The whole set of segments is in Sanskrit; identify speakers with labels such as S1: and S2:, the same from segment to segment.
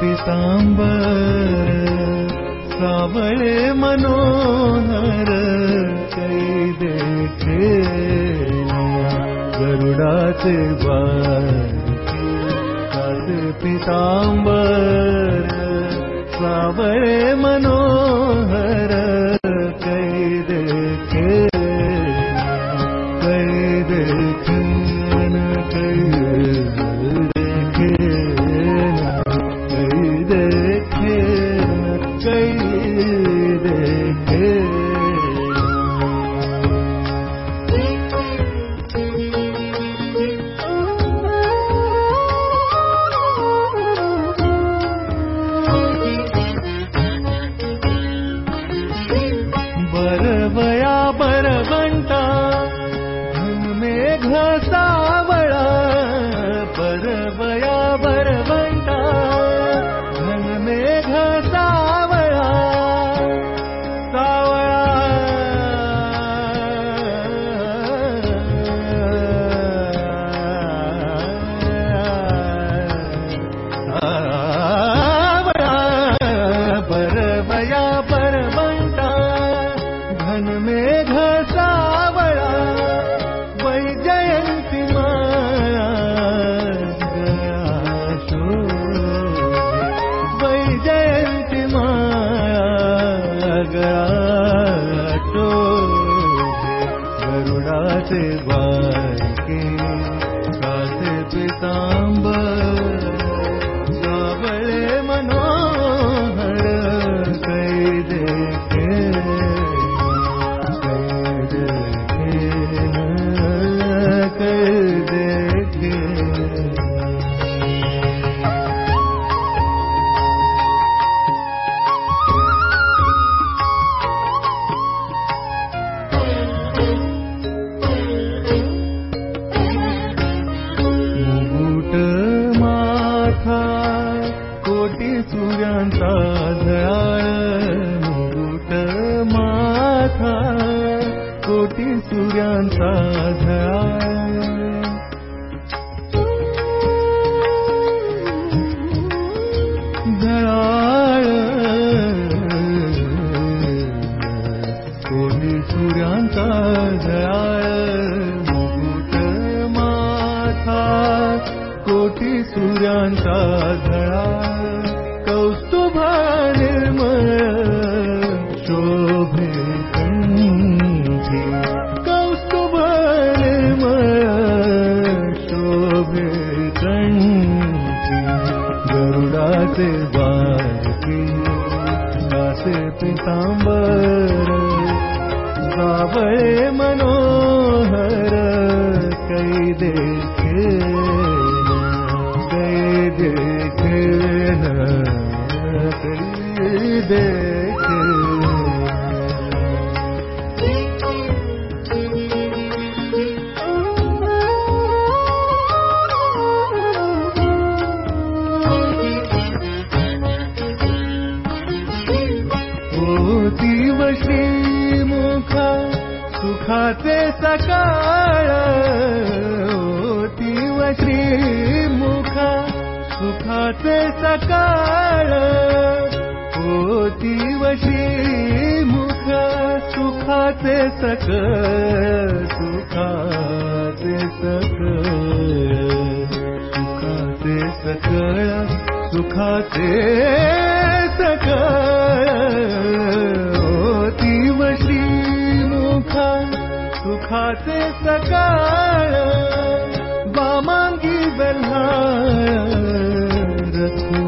S1: पिताम्बर। मनोहर कै देखे गरुडाचे बारिकी कासे पिताम्बर। सावळे मनोहर गरुडाचे कोटी मुकुट माथा। कोटी झळाळ सूर्यांचा झळाळ कौस्तुभ निर्मळ शोभे कौस्तुभ निर्मळ शोभे बालकी दासे पितांबर सावळे मनोहर देखे। सुखाचे सकाळ दिव श्रीमुख सुखाचे सकाळ सुखाचे सकळ सुखाचे सकळ ओ दिव श्रीमुख सुखाचे सकाळ वामांगी बल्हार रखुमारे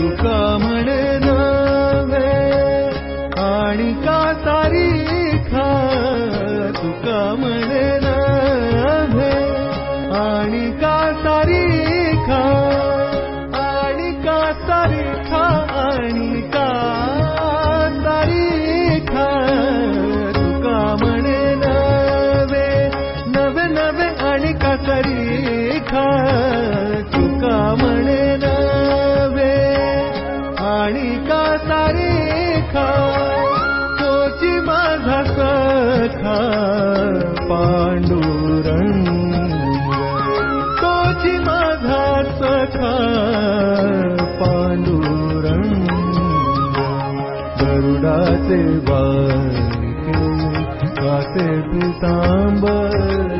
S1: तुका आणि का तारीखा तुका म्हणे नवे। आणि का तारीखा तोची माझा सखा पांडुरंग। तोची माझा सखा पांडुरंग। गरुडाचे बारके कासे पितांबर